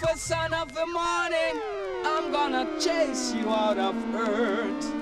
First son of the morning, I'm gonna chase you out of earth.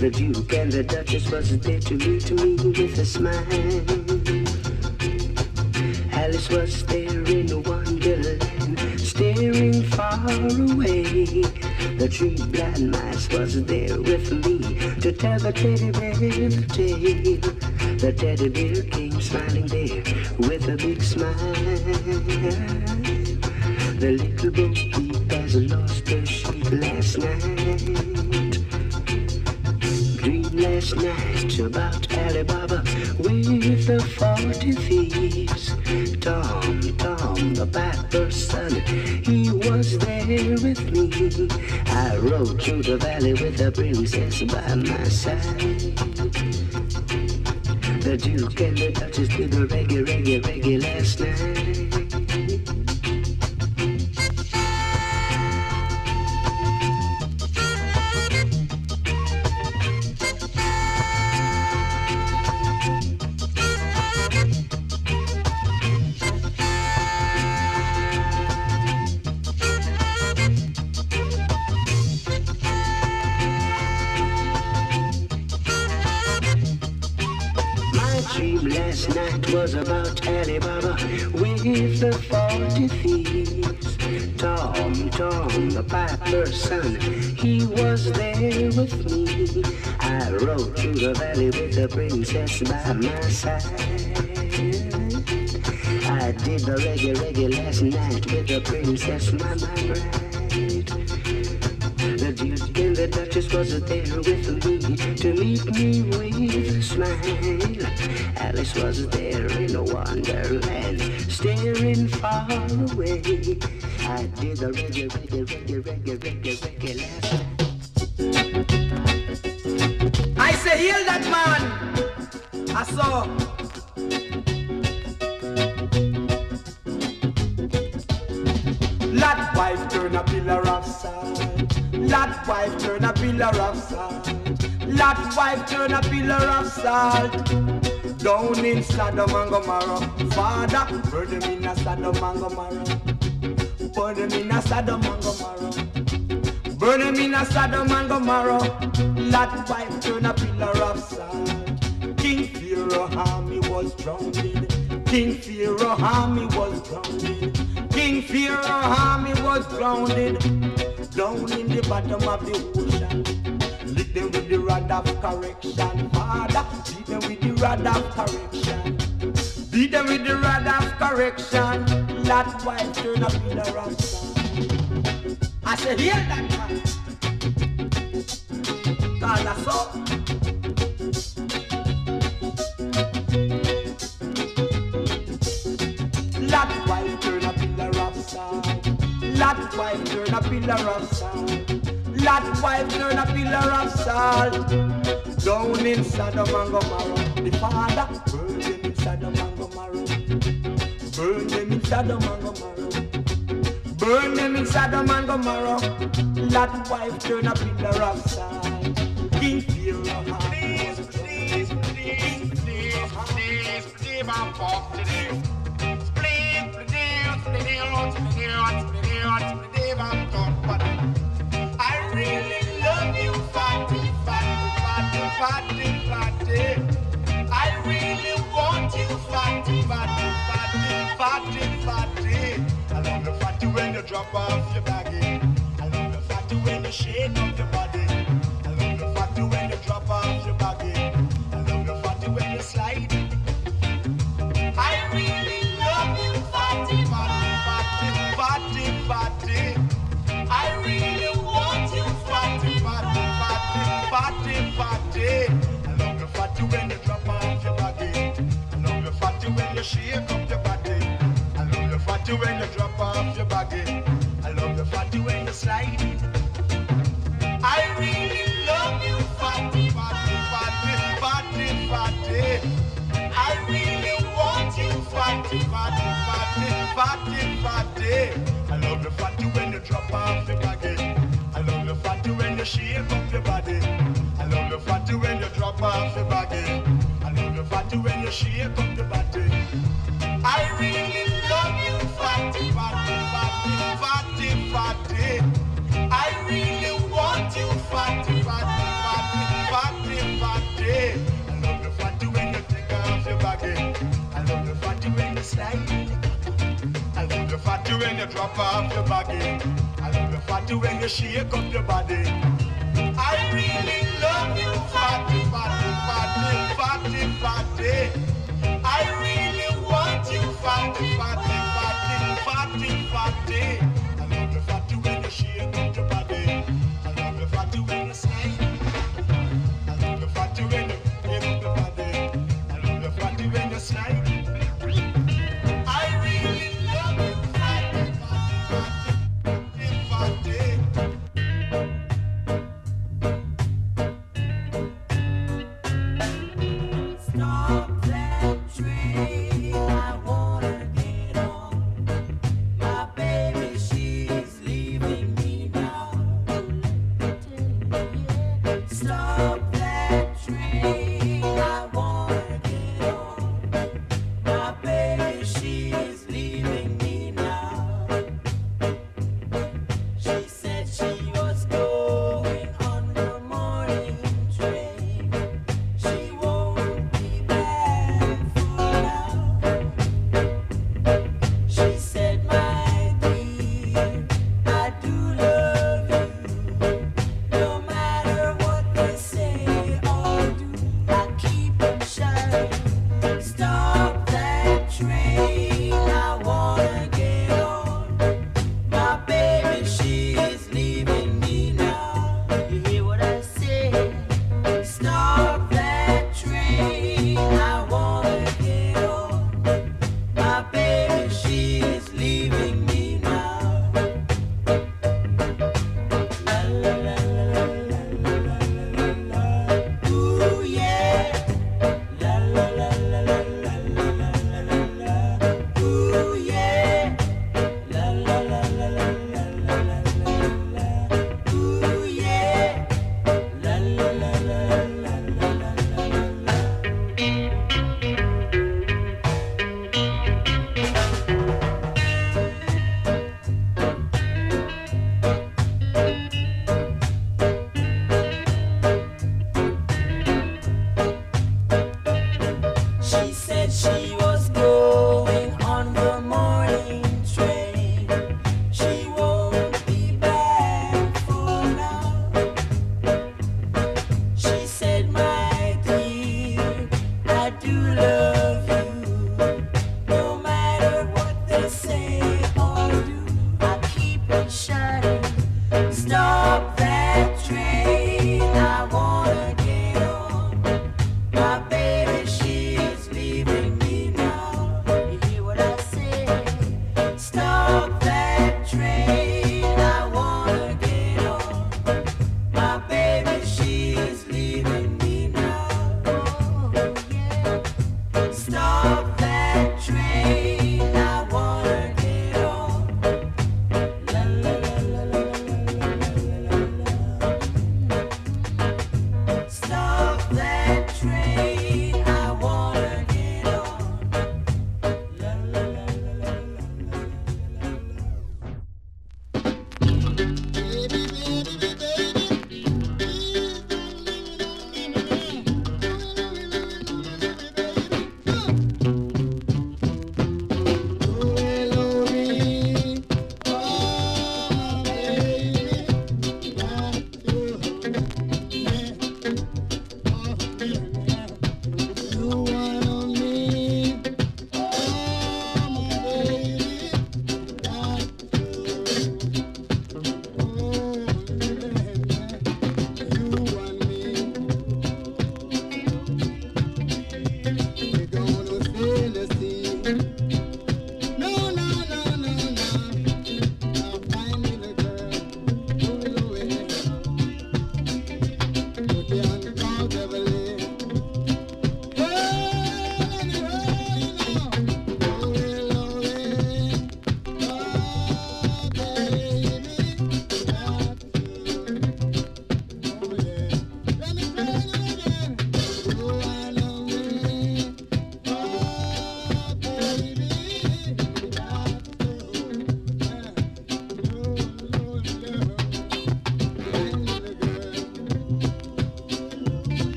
The Duke and the Duchess was there to greet me with a smile. Alice was there in wonderland, staring far away. The tree blind mice was there with me to tell the teddy bear the tale. The teddy bear came smiling there with a big smile. The little boy Every recess by my side the Duchess was there with me to meet me with a smile. Alice was there in a wonderland, staring far away. I did the reggae, reggae, reggae, reggae, reggae, reggae night. I say, heal that man. I saw. Lot wife turn a pillar of salt. Lot wife turn a pillar of salt. Lot wife turn a pillar of salt. Down in Sodom and Gomorrah, Father, burn them in a Sodom and Gomorrah. Burn them in a Sodom and Gomorrah. Burn them in a Sodom and Gomorrah. Lot wife turn a pillar of salt. King Pharaoh army was drowned. King Pharaoh army was drowned. King Pharaoh army was grounded down in the bottom of the ocean. Lick them with the rod of correction, Father. Beat them with the rod of correction. Beat them with the rod of correction. That wife turn up in the rock I said, hear that man. God, that's all. Lot wife turn a pillar of salt. Lot wife turn a pillar of salt. Down in Sodom and Gomorrah, the father burn them in Sodom and Gomorrah. Burn them in Sodom and Gomorrah. Burn them in Sodom and Gomorrah. Lot wife turn a pillar of salt. King Pharaoh, please, please, please, please, please, please, I'm off today. Please, fatty, fatty, fatty, fatty, fatty. I love the fatty when you drop off your baggy. I love the fatty when you shake up your body. I love the fatty when you drop off your you shake up your body. I love you fatty when you drop off your body. I love you fatty when you slide. I really love you fatty, fatty, fatty, fatty, fatty. I really want you fatty, fatty, fatty, fatty, fatty. I love the fatty when you drop off your baggy. I love the fatty when you shake up your body. I love the fatty when you drop off your baggy. I love the fatty when you shake up your body. The the drop off your baggy. I love you fatty when you shake up your body. Fatty, fatty, fatty, fatty, fatty. I love you fatty when you shake up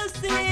to see.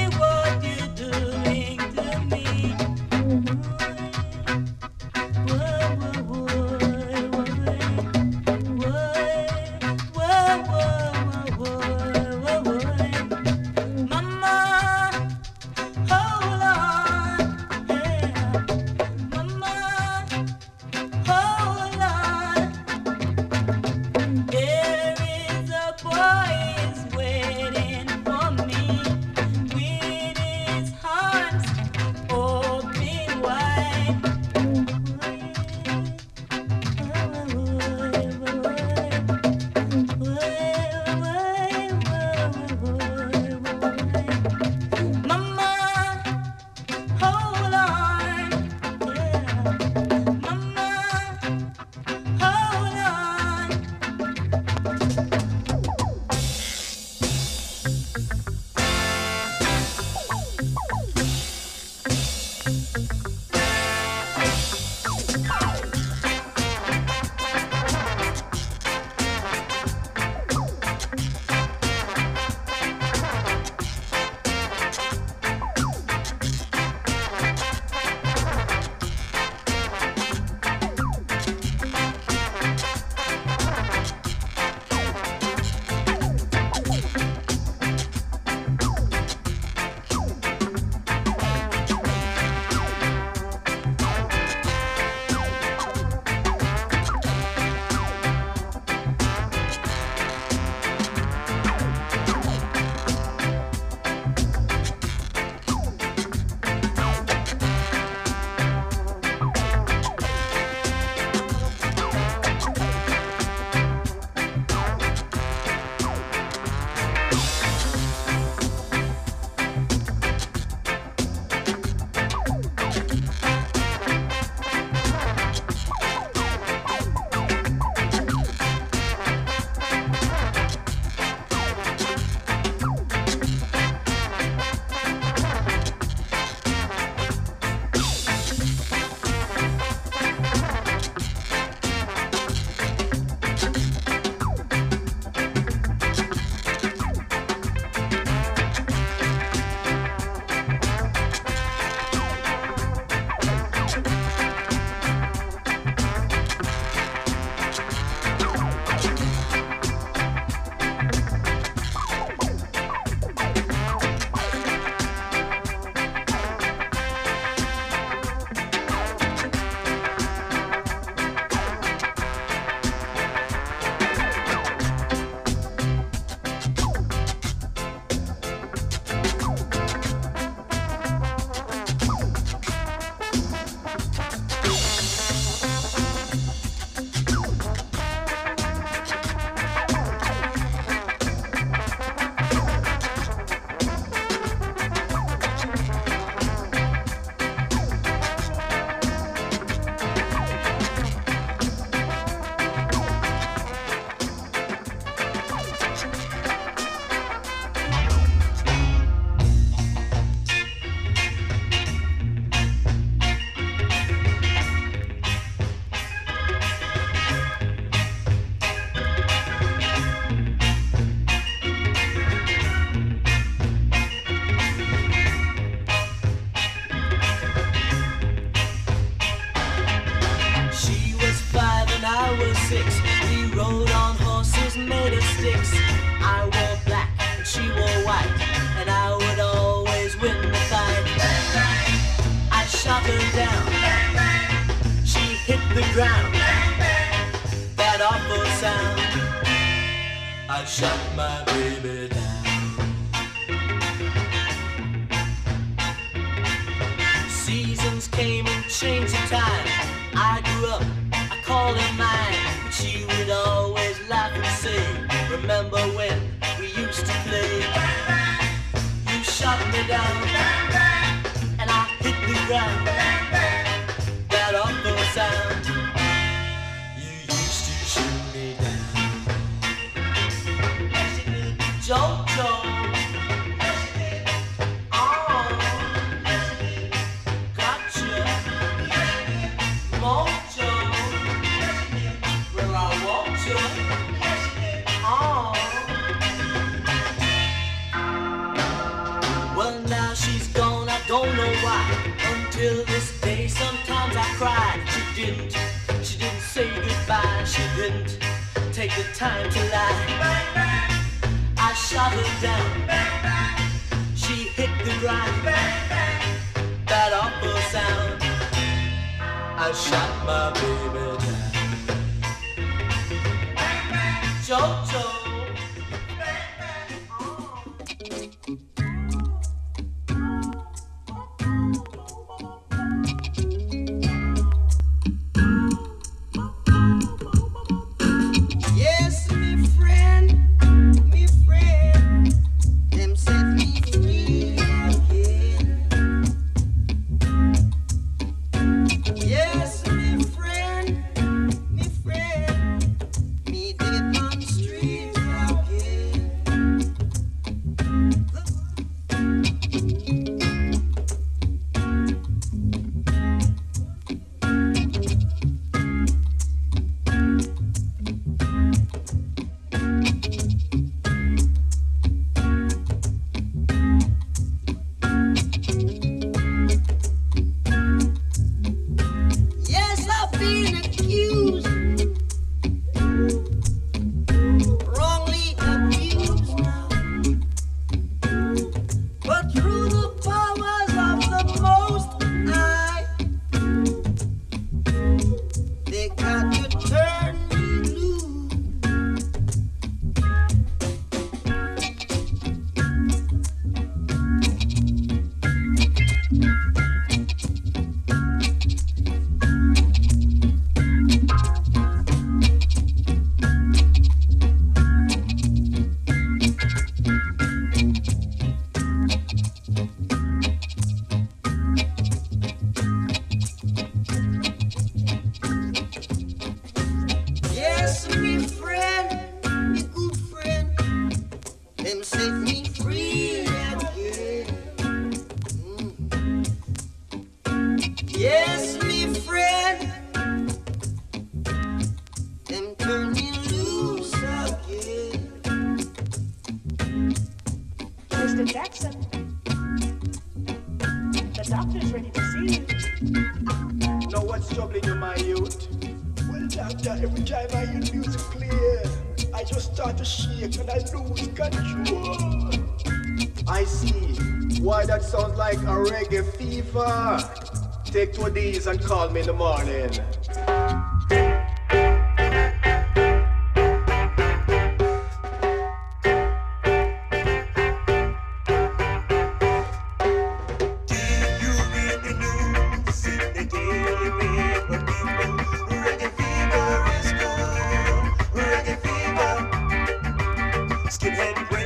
these and call me in the morning.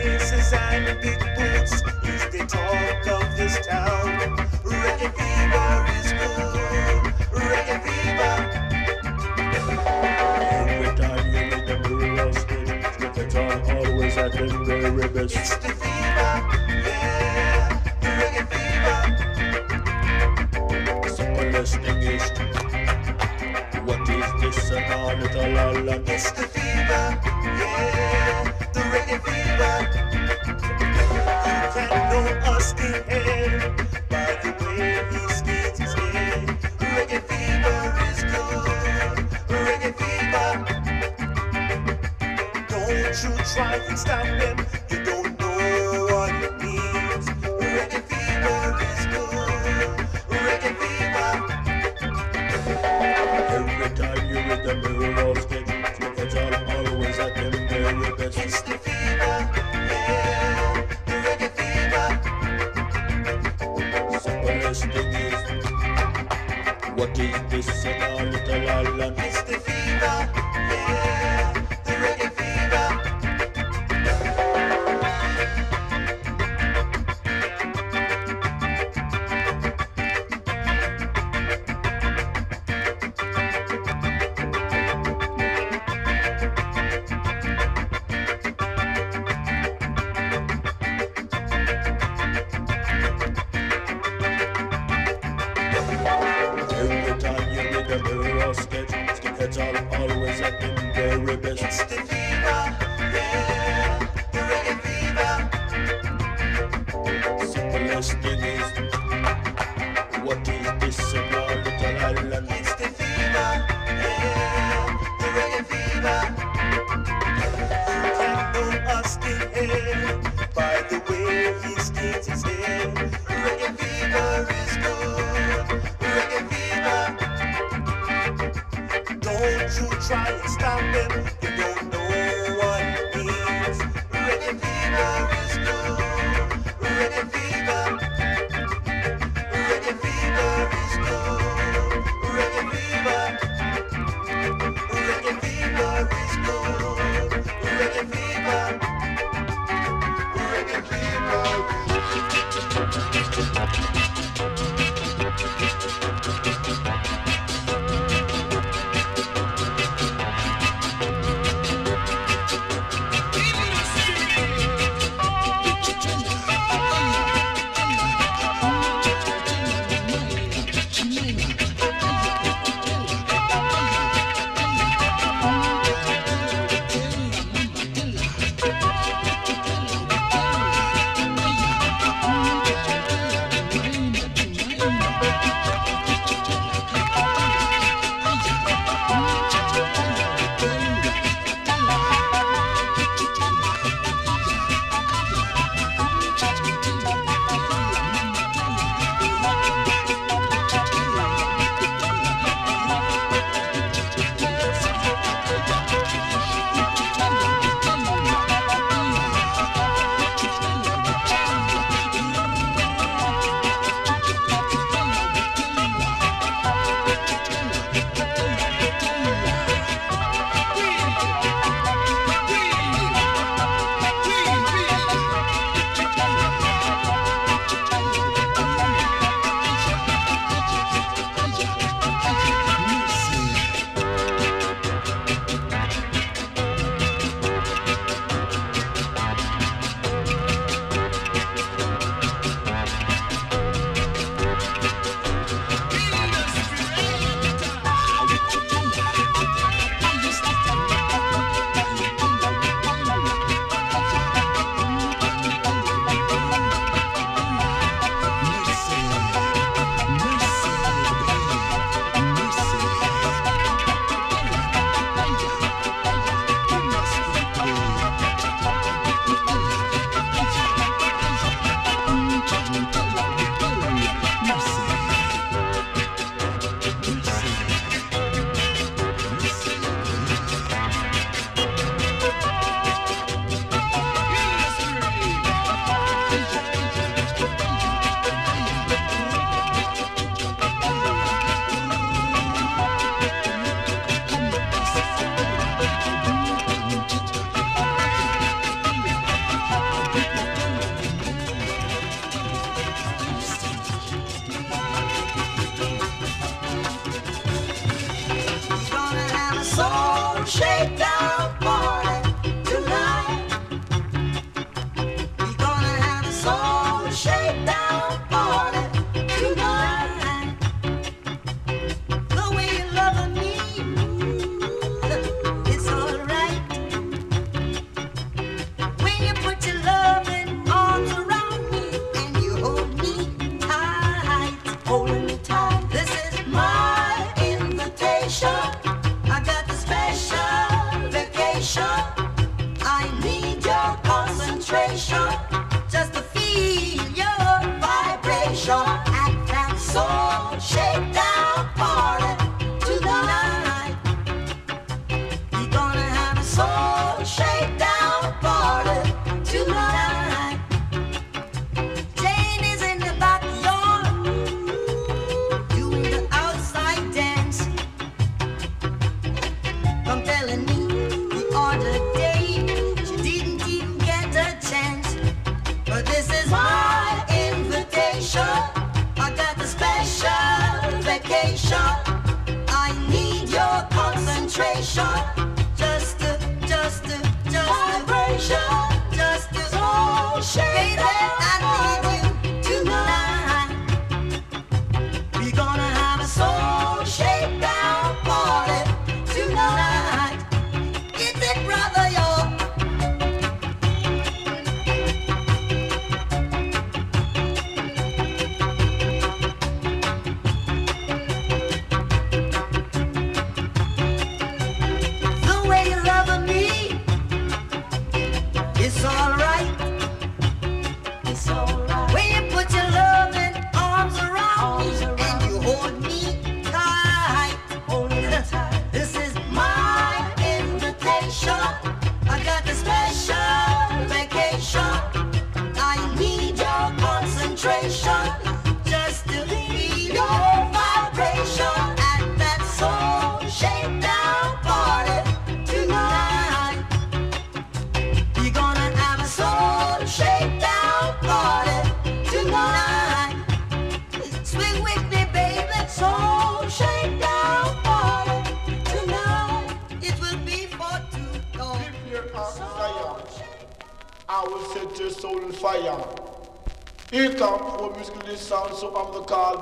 faces and big boots is the talk of this town. Reggae fever is good. reggae fever. Every time you meet the blue rusted, the guitar always at the very best. It's the fever, yeah, reggae fever. So listening is, what is this and all it all, all. It's the fever, yeah ready fever. You can know us skinhead by the way he skins his head. Reggae fever is good. Reggae fever. Don't you try and stop them. You don't know what it means. Reggae fever is good. Reggae fever. Every time you hit the mirror.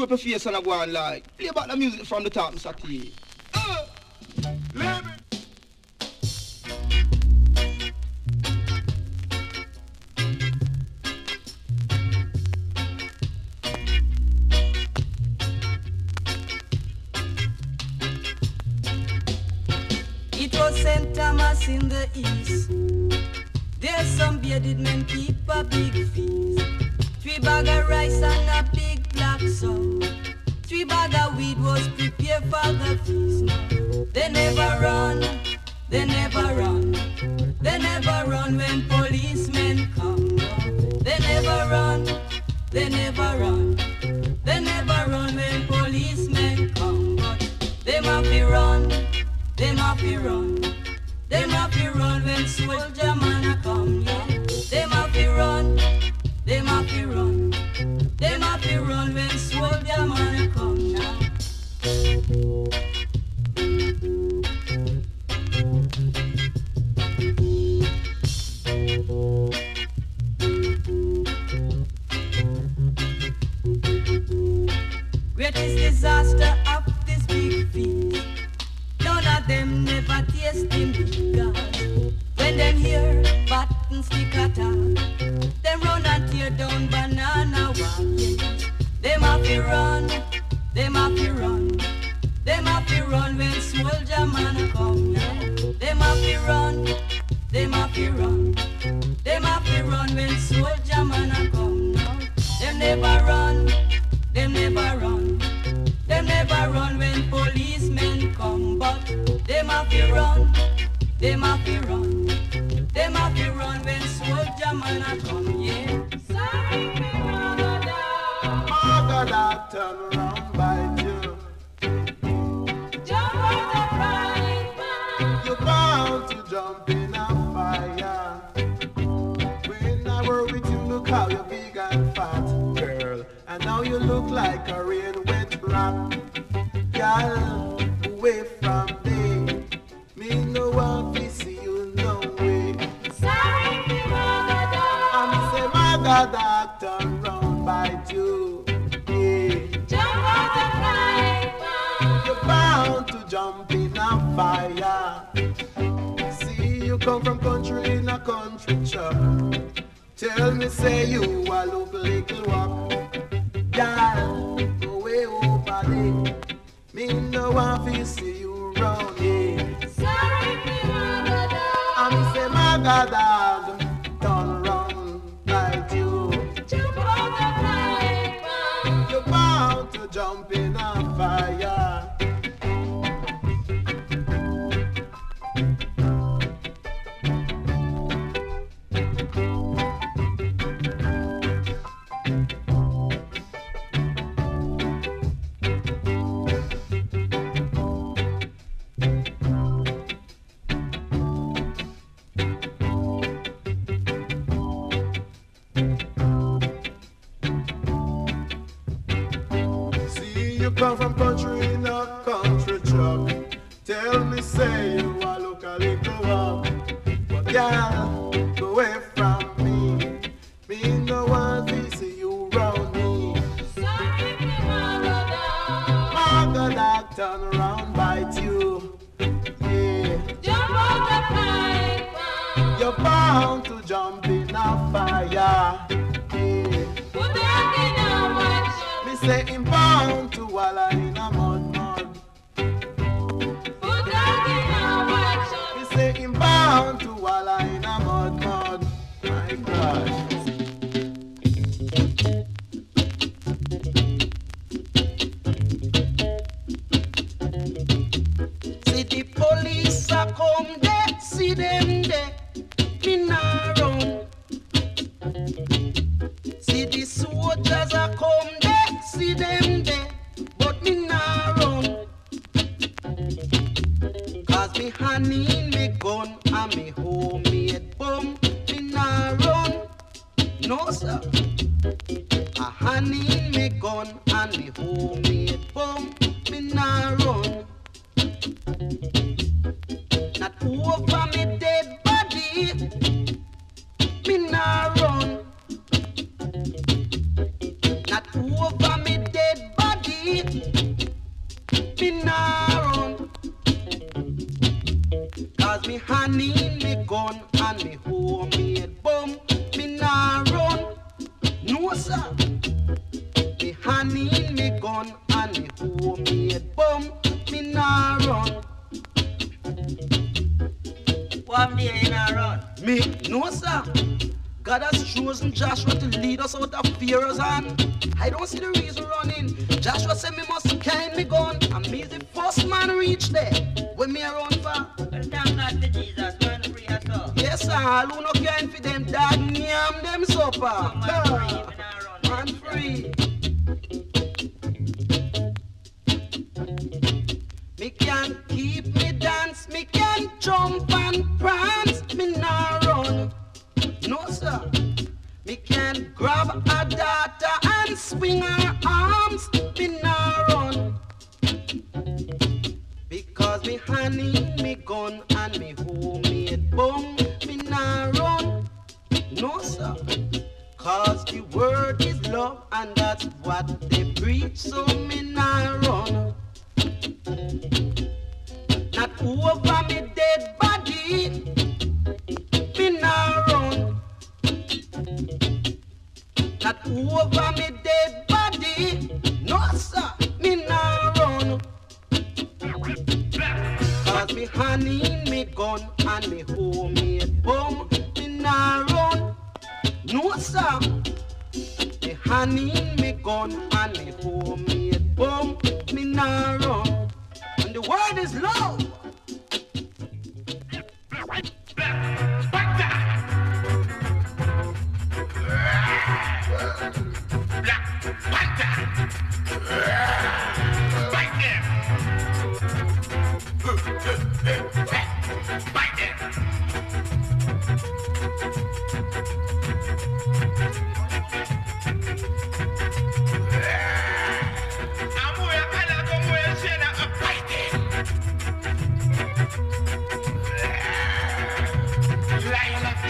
screw up your face and I go on like. Play back the music from the top, Mr. T. Marathon.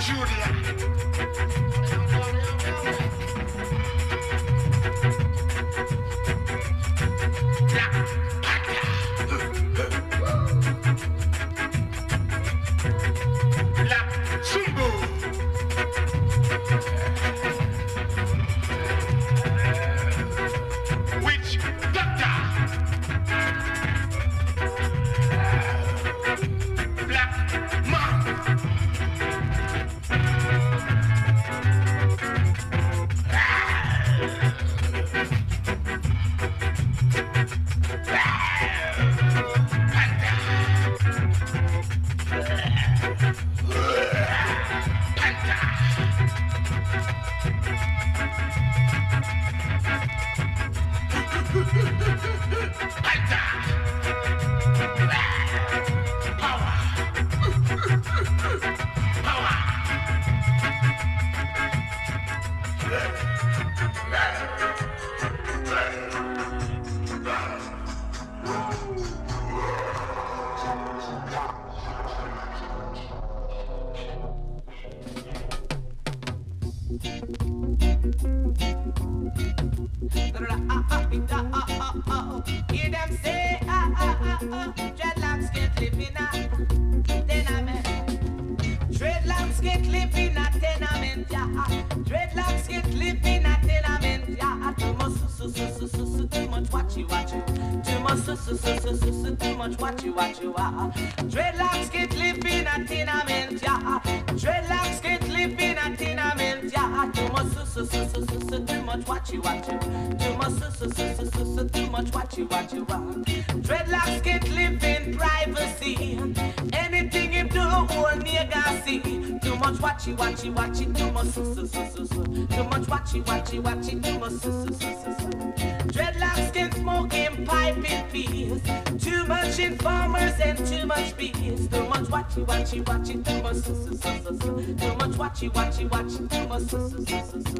Lion watchy watchy watchy. Su. Too much watchy watchy watchy. Too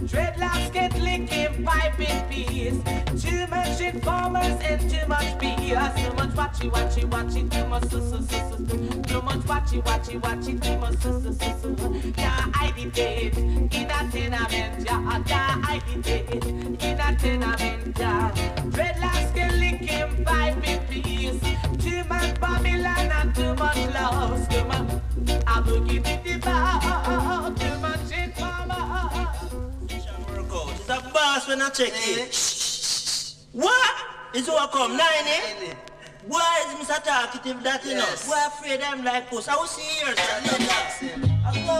Dreadlocks get licking pipe in peace. Too much informers and too much BS. Too much watchy watchy watchy. Too much su su su. su. Too much watchy watchy watchy. Too much su su su su. Can't hide it in a tenement yard. Can't hide it in a tenement yard. Dreadlocks get licking pipe in peace. Too much Babylon and too much loss. Too much. I will give it the bar. Too when I check it. What? It's all come nine eh? Why is Mr. Talkative that you know? Yes. Why afraid them like us? I will see here. I go.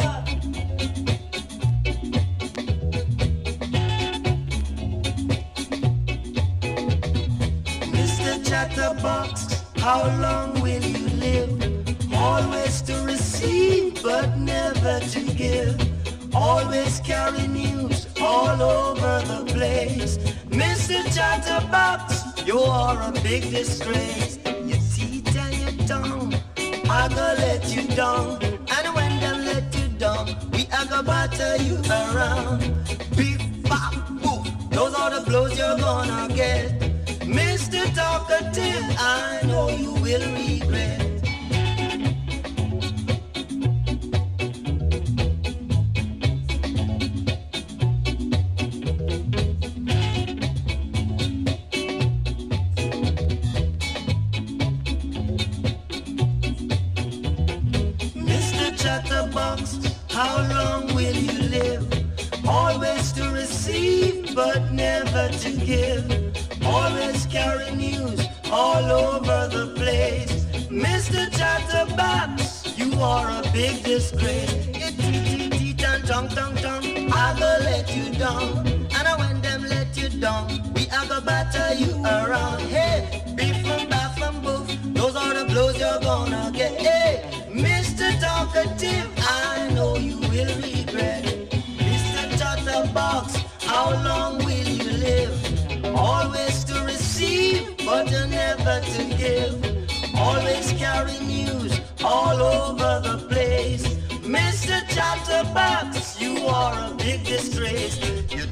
Mr. Chatterbox, how long will you live? Always to receive, but never to give. Always carry news all over the place. Mr. Chatterbox, you are a big disgrace. Your teeth and your tongue, I gonna let you down. And when them let you down, we are gonna batter you around. Beep, bop, boom. Those are the blows you're gonna get. Mr. Talkative, I know you will regret. How long will you live? Always to receive, but never to give. Always carry news all over the place. Mr. Chatterbox, you are a big disgrace. Your teeth, teeth, and tongue, tongue, tongue, I go let you down. And when them let you down, we are go batter you around. Hey, beef and bath and boof, those are the blows you're gonna get. Hey, Mr. Talkative, I know you will regret. Mr. Chatterbox, how long will you live? Always to receive, but never to give. Always news all over the place. Mr. You are a big disgrace. You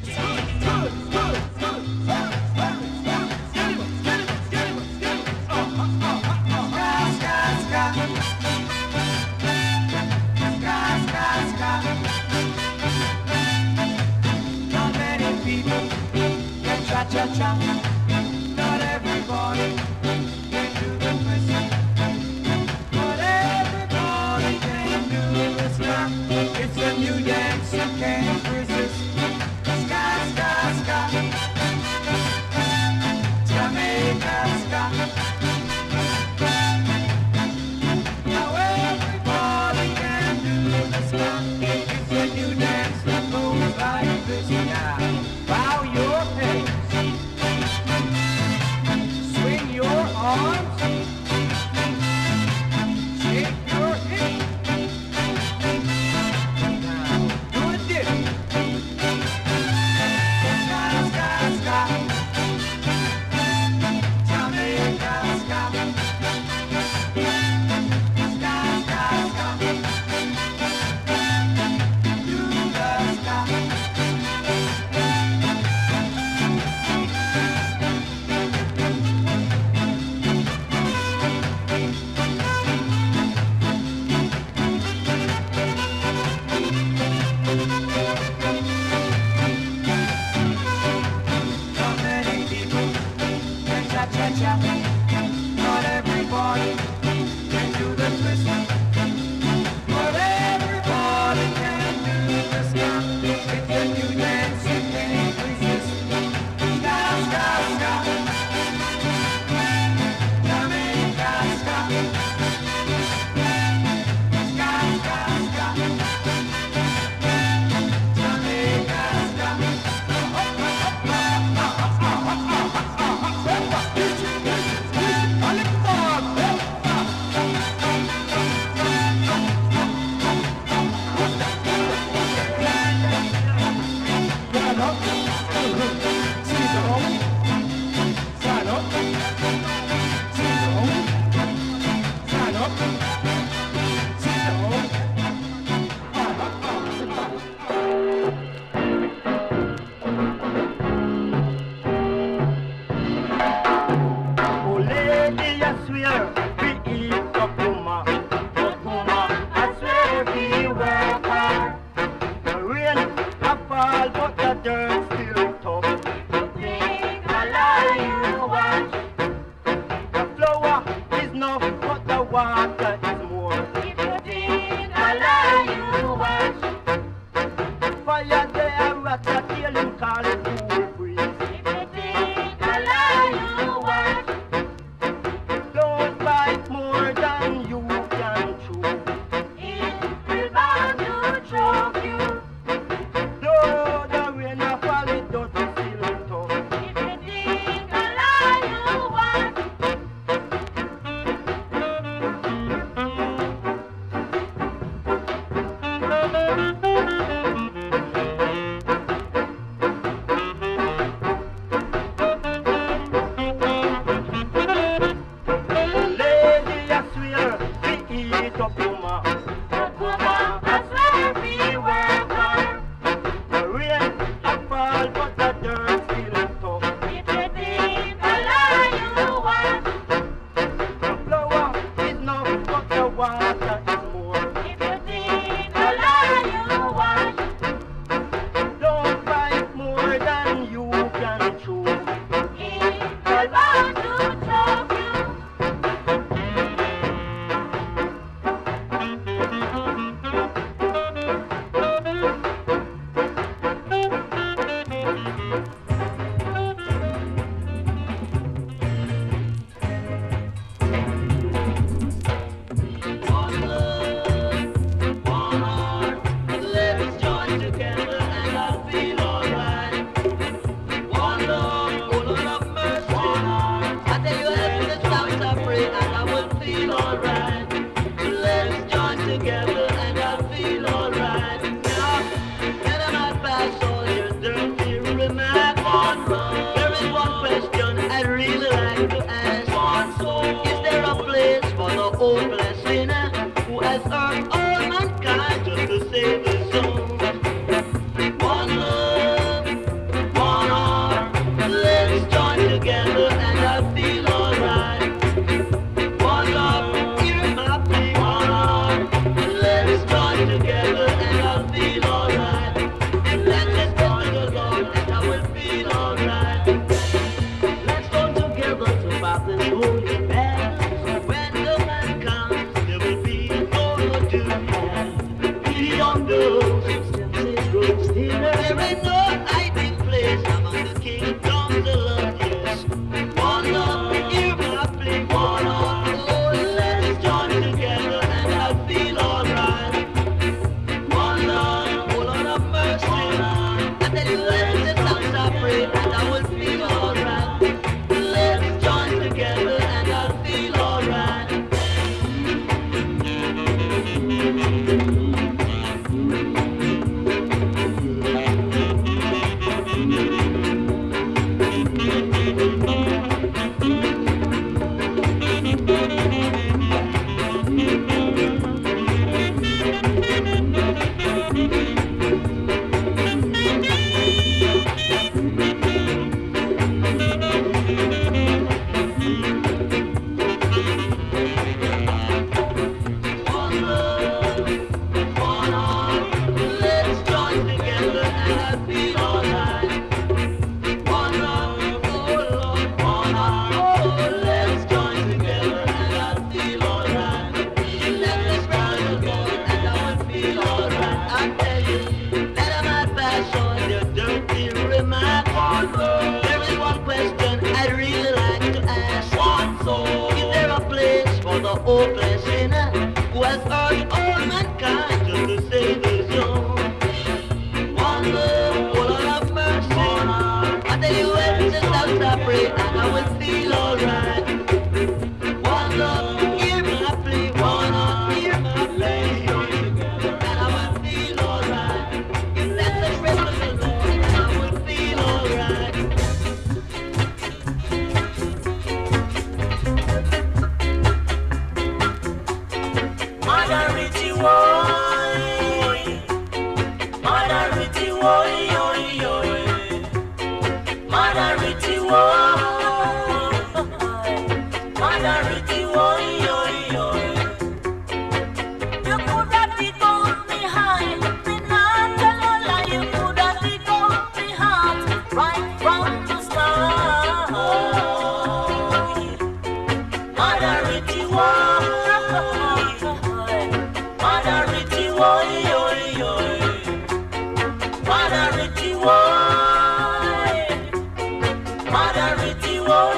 Lord.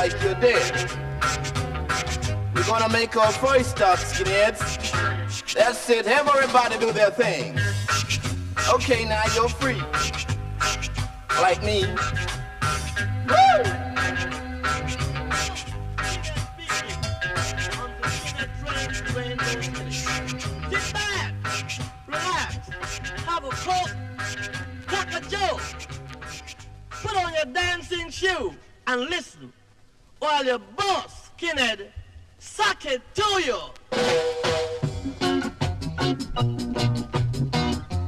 like you did. We're gonna make our first stop, skinheads. That's it, have everybody do their thing. Okay, now you're free. Like me. Woo! Crack a joke. Put on your dancing shoe and listen while your boss, skinhead, suck it to you.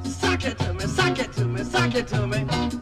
Suck it to me, suck it to me, suck it to me.